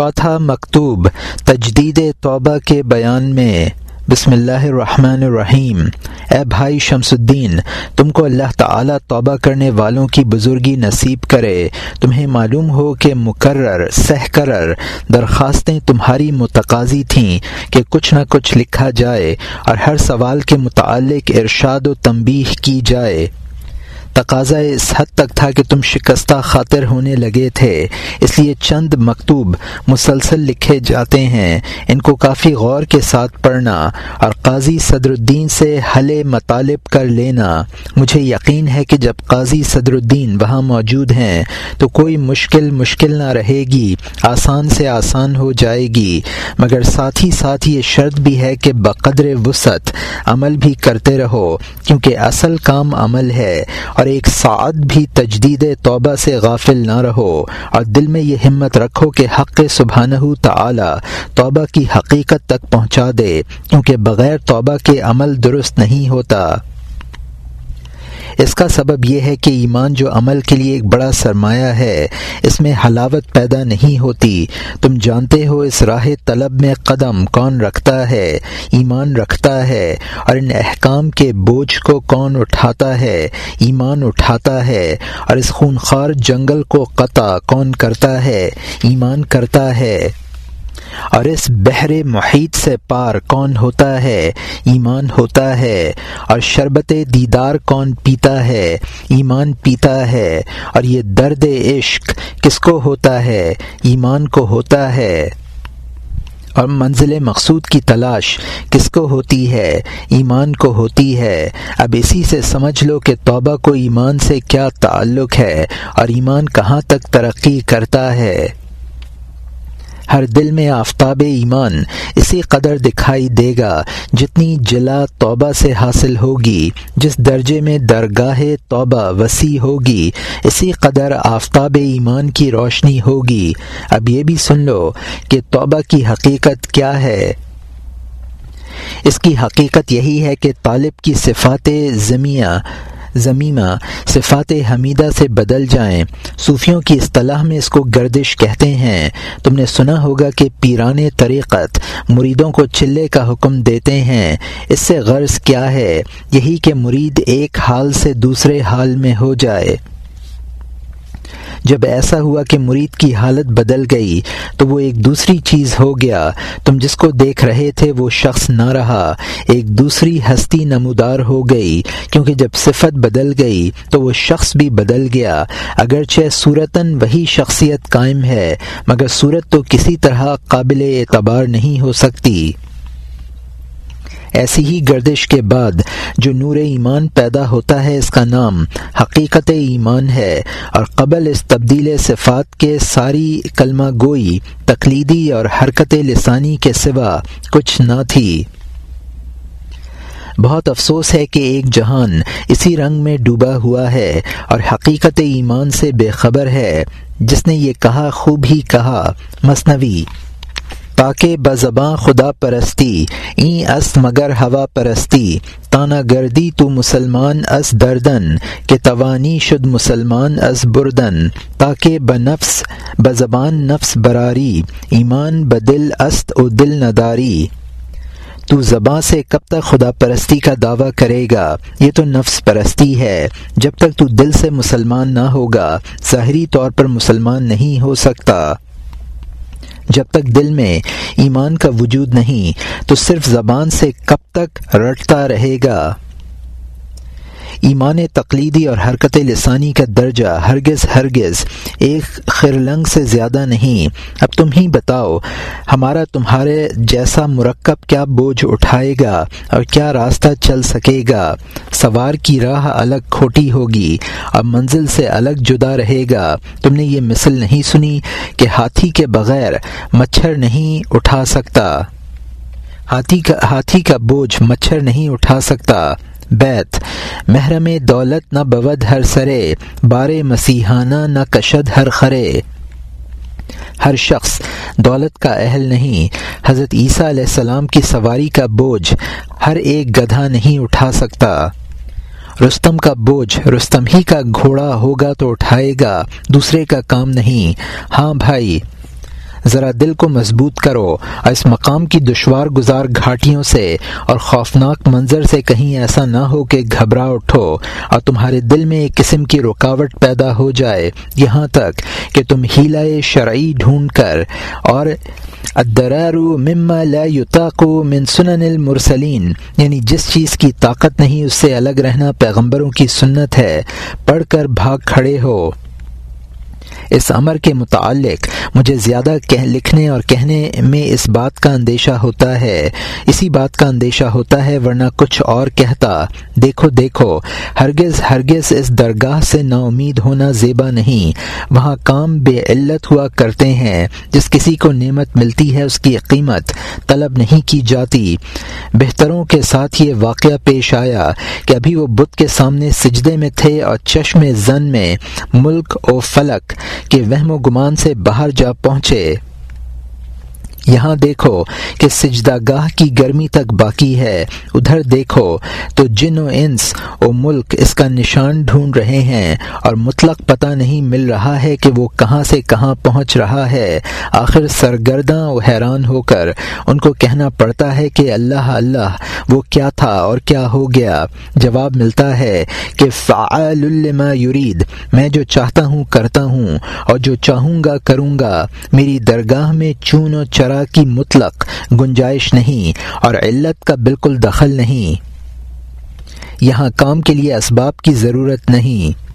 چوتھا مکتوب، تجدید توبہ کے بیان میں۔ بسم اللہ الرحمن الرحیم۔ اے بھائی شمس الدین، تم کو اللہ تعالیٰ توبہ کرنے والوں کی بزرگی نصیب کرے۔ تمہیں معلوم ہو کہ مقرر سہ کرر درخواستیں تمہاری متقاضی تھیں کہ کچھ نہ کچھ لکھا جائے اور ہر سوال کے متعلق ارشاد و تنبیہ کی جائے۔ تقاضا اس حد تک تھا کہ تم شکستہ خاطر ہونے لگے تھے۔ اس لیے چند مکتوب مسلسل لکھے جاتے ہیں۔ ان کو کافی غور کے ساتھ پڑھنا اور قاضی صدر الدین سے حل مطالب کر لینا۔ مجھے یقین ہے کہ جب قاضی صدر الدین وہاں موجود ہیں تو کوئی مشکل مشکل نہ رہے گی، آسان سے آسان ہو جائے گی۔ مگر ساتھ ہی ساتھ یہ شرط بھی ہے کہ بقدر وسعت عمل بھی کرتے رہو، کیونکہ اصل کام عمل ہے۔ اور ایک سعد بھی تجدید توبہ سے غافل نہ رہو اور دل میں یہ ہمت رکھو کہ حق سبحانہ تعالی توبہ کی حقیقت تک پہنچا دے، کیونکہ بغیر توبہ کے عمل درست نہیں ہوتا۔ اس کا سبب یہ ہے کہ ایمان جو عمل کے لیے ایک بڑا سرمایہ ہے، اس میں حلاوت پیدا نہیں ہوتی۔ تم جانتے ہو اس راہ طلب میں قدم کون رکھتا ہے، ایمان رکھتا ہے، اور ان احکام کے بوجھ کو کون اٹھاتا ہے؟ ایمان اٹھاتا ہے، اور اس خونخوار جنگل کو قطع کون کرتا ہے؟ ایمان کرتا ہے۔ اور اس بحر محیط سے پار کون ہوتا ہے؟ ایمان ہوتا ہے۔ اور شربت دیدار کون پیتا ہے؟ ایمان پیتا ہے۔ اور یہ درد عشق کس کو ہوتا ہے؟ ایمان کو ہوتا ہے۔ اور منزل مقصود کی تلاش کس کو ہوتی ہے؟ ایمان کو ہوتی ہے۔ اب اسی سے سمجھ لو کہ توبہ کو ایمان سے کیا تعلق ہے اور ایمان کہاں تک ترقی کرتا ہے۔ ہر دل میں آفتاب ایمان اسی قدر دکھائی دے گا جتنی جلا توبہ سے حاصل ہوگی، جس درجے میں درگاہ توبہ وسیع ہوگی، اسی قدر آفتاب ایمان کی روشنی ہوگی۔ اب یہ بھی سن لو کہ توبہ کی حقیقت کیا ہے۔ اس کی حقیقت یہی ہے کہ طالب کی صفات زمیاں زمینہ صفات حمیدہ سے بدل جائیں۔ صوفیوں کی اصطلاح میں اس کو گردش کہتے ہیں۔ تم نے سنا ہوگا کہ پیران طریقت مریدوں کو چلے کا حکم دیتے ہیں۔ اس سے غرض کیا ہے؟ یہی کہ مرید ایک حال سے دوسرے حال میں ہو جائے۔ جب ایسا ہوا کہ مرید کی حالت بدل گئی تو وہ ایک دوسری چیز ہو گیا۔ تم جس کو دیکھ رہے تھے وہ شخص نہ رہا۔ ایک دوسری ہستی نمودار ہو گئی۔ کیونکہ جب صفت بدل گئی تو وہ شخص بھی بدل گیا۔ اگرچہ صورتاً وہی شخصیت قائم ہے، مگر صورت تو کسی طرح قابل اعتبار نہیں ہو سکتی۔ ایسی ہی گردش کے بعد جو نور ایمان پیدا ہوتا ہے، اس کا نام حقیقت ایمان ہے۔ اور قبل اس تبدیل صفات کے ساری کلمہ گوئی، تقلیدی اور حرکت لسانی کے سوا کچھ نہ تھی۔ بہت افسوس ہے کہ ایک جہان اسی رنگ میں ڈوبا ہوا ہے اور حقیقت ایمان سے بے خبر ہے۔ جس نے یہ کہا، خوب ہی کہا مصنوی تاکہ بزباں خدا پرستی، این است مگر ہوا پرستی، تانا گردی تو مسلمان اس دردن، کہ توانی شد مسلمان اس بردن، تاکہ بنفس بزبان نفس براری، ایمان بدل است او دل نداری۔ تو زباں سے کب تک خدا پرستی کا دعویٰ کرے گا؟ یہ تو نفس پرستی ہے۔ جب تک تو دل سے مسلمان نہ ہوگا، ظاہری طور پر مسلمان نہیں ہو سکتا۔ جب تک دل میں ایمان کا وجود نہیں، تو صرف زبان سے کب تک رٹتا رہے گا؟ ایمان تقلیدی اور حرکت لسانی کا درجہ ہرگز ہرگز ایک خرلنگ سے زیادہ نہیں۔ اب تم ہی بتاؤ، ہمارا تمہارے جیسا مرکب کیا بوجھ اٹھائے گا اور کیا راستہ چل سکے گا؟ سوار کی راہ الگ کھوٹی ہوگی اب منزل سے الگ جدا رہے گا۔ تم نے یہ مثل نہیں سنی کہ ہاتھی کے بغیر مچھر نہیں اٹھا سکتا۔ ہاتھی کا ہاتھی کا بوجھ مچھر نہیں اٹھا سکتا۔ بیت۔ محرم دولت نہ بود ہر سرے بار مسیحانہ نہ کشد ہر خرے۔ ہر شخص دولت کا اہل نہیں، حضرت عیسیٰ علیہ السلام کی سواری کا بوجھ ہر ایک گدھا نہیں اٹھا سکتا۔ رستم کا بوجھ رستم ہی کا گھوڑا ہوگا تو اٹھائے گا، دوسرے کا کام نہیں۔ ہاں بھائی ذرا دل کو مضبوط کرو، اور اس مقام کی دشوار گزار گھاٹیوں سے، اور خوفناک منظر سے کہیں ایسا نہ ہو کہ گھبرا اٹھو، اور تمہارے دل میں ایک قسم کی رکاوٹ پیدا ہو جائے، یہاں تک کہ تم ہیلا شرعی ڈھونڈ کر، اور مما لا یطاق من سنن المرسلین یعنی جس چیز کی طاقت نہیں، اس سے الگ رہنا پیغمبروں کی سنت ہے، پڑھ کر بھاگ کھڑے ہو۔ اس امر کے متعلق مجھے زیادہ لکھنے اور کہنے میں اس بات کا اندیشہ ہوتا ہے۔ اسی بات کا اندیشہ ہوتا ہے، ورنہ کچھ اور کہتا، دیکھو دیکھو، ہرگز ہرگز اس درگاہ سے نا امید ہونا زیبا نہیں۔ وہاں کام بے علت ہوا کرتے ہیں۔ جس کسی کو نعمت ملتی ہے، اس کی قیمت طلب نہیں کی جاتی۔ بہتروں کے ساتھ یہ واقعہ پیش آیا کہ ابھی وہ بت کے سامنے سجدے میں تھے اور چشم زن میں ملک و فلک کہ وہم و گمان سے باہر جا پہنچے۔ یہاں دیکھو کہ سجدہ گاہ کی گرمی تک باقی ہے۔ ادھر دیکھو تو جن و انس و ملک اس کا نشان ڈھونڈ رہے ہیں اور مطلق پتہ نہیں مل رہا ہے کہ وہ کہاں سے کہاں پہنچ رہا ہے۔ آخر سرگرداں و حیران ہو کر ان کو کہنا پڑتا ہے کہ اللہ اللہ، وہ کیا تھا اور کیا ہو گیا؟ جواب ملتا ہے کہ فعال لما یرید، میں جو چاہتا ہوں کرتا ہوں اور جو چاہوں گا کروں گا، میری درگاہ میں چون و چر چرا کی مطلق گنجائش نہیں اور علت کا بالکل دخل نہیں۔ یہاں کام کے لیے اسباب کی ضرورت نہیں۔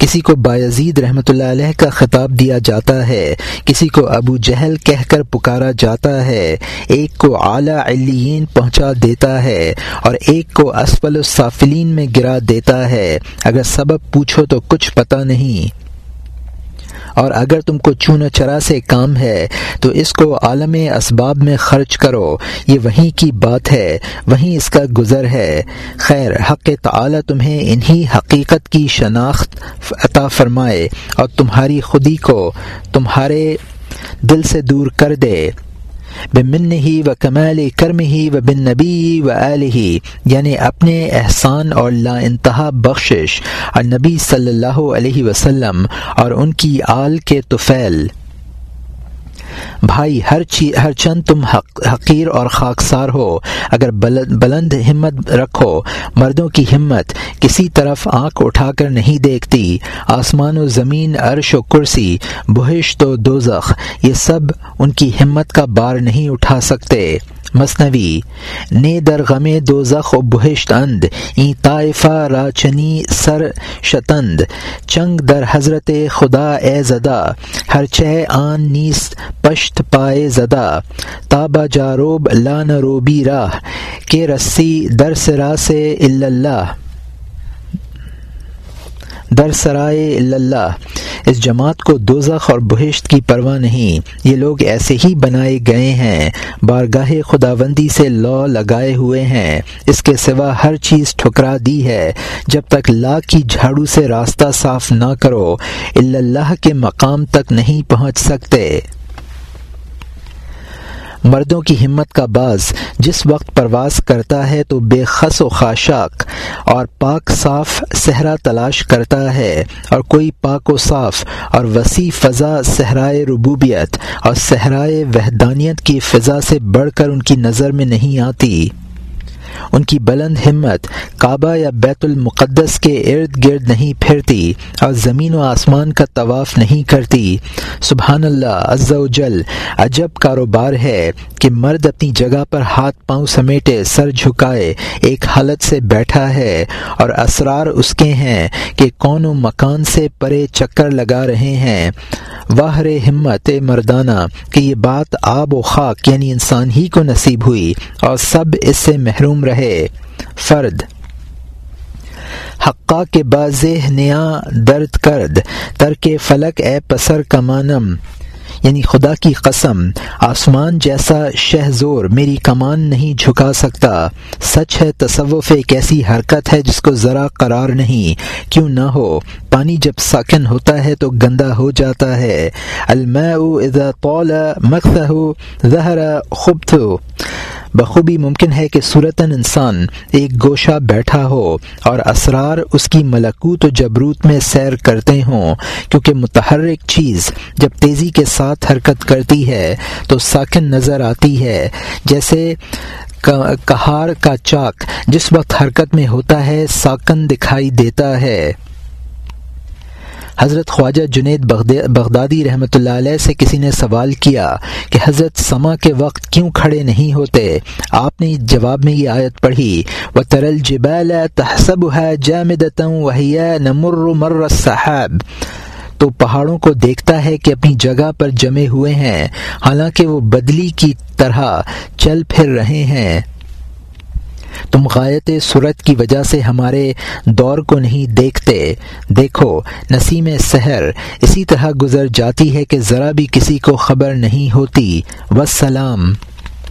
کسی کو بایزید رحمۃ اللہ علیہ کا خطاب دیا جاتا ہے، کسی کو ابو جہل کہہ کر پکارا جاتا ہے، ایک کو اعلیٰ علیین پہنچا دیتا ہے اور ایک کو اسفل الصافلین میں گرا دیتا ہے۔ اگر سبب پوچھو تو کچھ پتہ نہیں۔ اور اگر تم کو چون و چرا سے کام ہے، تو اس کو عالم اسباب میں خرچ کرو۔ یہ وہیں کی بات ہے، وہیں اس کا گزر ہے۔ خیر، حق تعالی تمہیں انہی حقیقت کی شناخت عطا فرمائے اور تمہاری خودی کو تمہارے دل سے دور کر دے۔ بمن ہی و کمال کرم ہی و بن نبی و علیہ یعنی اپنے احسان اور لا انتہا بخشش اور نبی صلی اللہ علیہ وسلم اور ان کی آل کے توفیل۔ بھائی، ہر چیز ہر چند تم حقیر اور خاکسار ہو۔ اگر بلند ہمت رکھو، مردوں کی ہمت کسی طرف آنکھ اٹھا کر نہیں دیکھتی۔ آسمان و زمین، عرش و کرسی بہش تو دوزخ، یہ سب ان کی ہمت کا بار نہیں اٹھا سکتے۔ مصنوی نے در غم دو زخ و بہشت اند این طائفہ راچنی سر شتند۔ چنگ در حضرت خدا اے زدہ، ہر چہ آن نیست پشت پائے زدہ۔ تابا جاروب لان روبی راہ۔ کے رسی در سرا سے اللہ۔ در سرائے اللہ۔ اس جماعت کو دوزخ اور بہشت کی پرواہ نہیں۔ یہ لوگ ایسے ہی بنائے گئے ہیں۔ بارگاہ خداوندی سے لو لگائے ہوئے ہیں۔ اس کے سوا ہر چیز ٹھکرا دی ہے۔ جب تک لا کی جھاڑو سے راستہ صاف نہ کرو اللہ کے مقام تک نہیں پہنچ سکتے۔ مردوں کی ہمت کا باز جس وقت پرواز کرتا ہے تو بے خس و خاشاک اور پاک صاف صحرا تلاش کرتا ہے اور کوئی پاک و صاف اور وسیع فضا صحرائے ربوبیت اور صحرائے وحدانیت کی فضا سے بڑھ کر ان کی نظر میں نہیں آتی۔ ان کی بلند ہمت کعبہ یا بیت المقدس کے ارد گرد نہیں پھرتی اور زمین و آسمان کا طواف نہیں کرتی۔ سبحان اللہ عز و جل، عجب کاروبار ہے کہ مرد اپنی جگہ پر ہاتھ پاؤں سمیٹے سر جھکائے ایک حالت سے بیٹھا ہے اور اسرار اس کے ہیں کہ کون و مکان سے پرے چکر لگا رہے ہیں۔ واہر ہمت مردانہ، کہ یہ بات آب و خاک یعنی انسان ہی کو نصیب ہوئی اور سب اس سے محروم رہے۔ فرد۔ حقا کے باز نیا درد کرد۔ ترک فلک اے پسر کمانم۔ یعنی خدا کی قسم، آسمان جیسا شہ زور میری کمان نہیں جھکا سکتا۔ سچ ہے، تصوف ایک ایسی حرکت ہے جس کو ذرا قرار نہیں۔ کیوں نہ ہو، پانی جب ساکن ہوتا ہے تو گندا ہو جاتا ہے۔ الماء اذا طول مقصہ ظہر خبت بخوبی ممکن ہے کہ صورتاً انسان ایک گوشہ بیٹھا ہو اور اسرار اس کی ملکوت و جبروت میں سیر کرتے ہوں، کیونکہ متحرک چیز جب تیزی کے ساتھ حرکت کرتی ہے تو ساکن نظر آتی ہے، جیسے کہار کا چاک جس وقت حرکت میں ہوتا ہے ساکن دکھائی دیتا ہے۔ حضرت خواجہ جنید بغدادی رحمۃ اللہ علیہ سے کسی نے سوال کیا کہ حضرت سما کے وقت کیوں کھڑے نہیں ہوتے؟ آپ نے جواب میں یہ آیت پڑھی و ترل جبال تحسب ہے نمر مر صاحب تو پہاڑوں کو دیکھتا ہے کہ اپنی جگہ پر جمے ہوئے ہیں، حالانکہ وہ بدلی کی طرح چل پھر رہے ہیں۔ تم غایت صورت کی وجہ سے ہمارے دور کو نہیں دیکھتے۔ دیکھو، نسیم سحر اسی طرح گزر جاتی ہے کہ ذرا بھی کسی کو خبر نہیں ہوتی۔ وسلام۔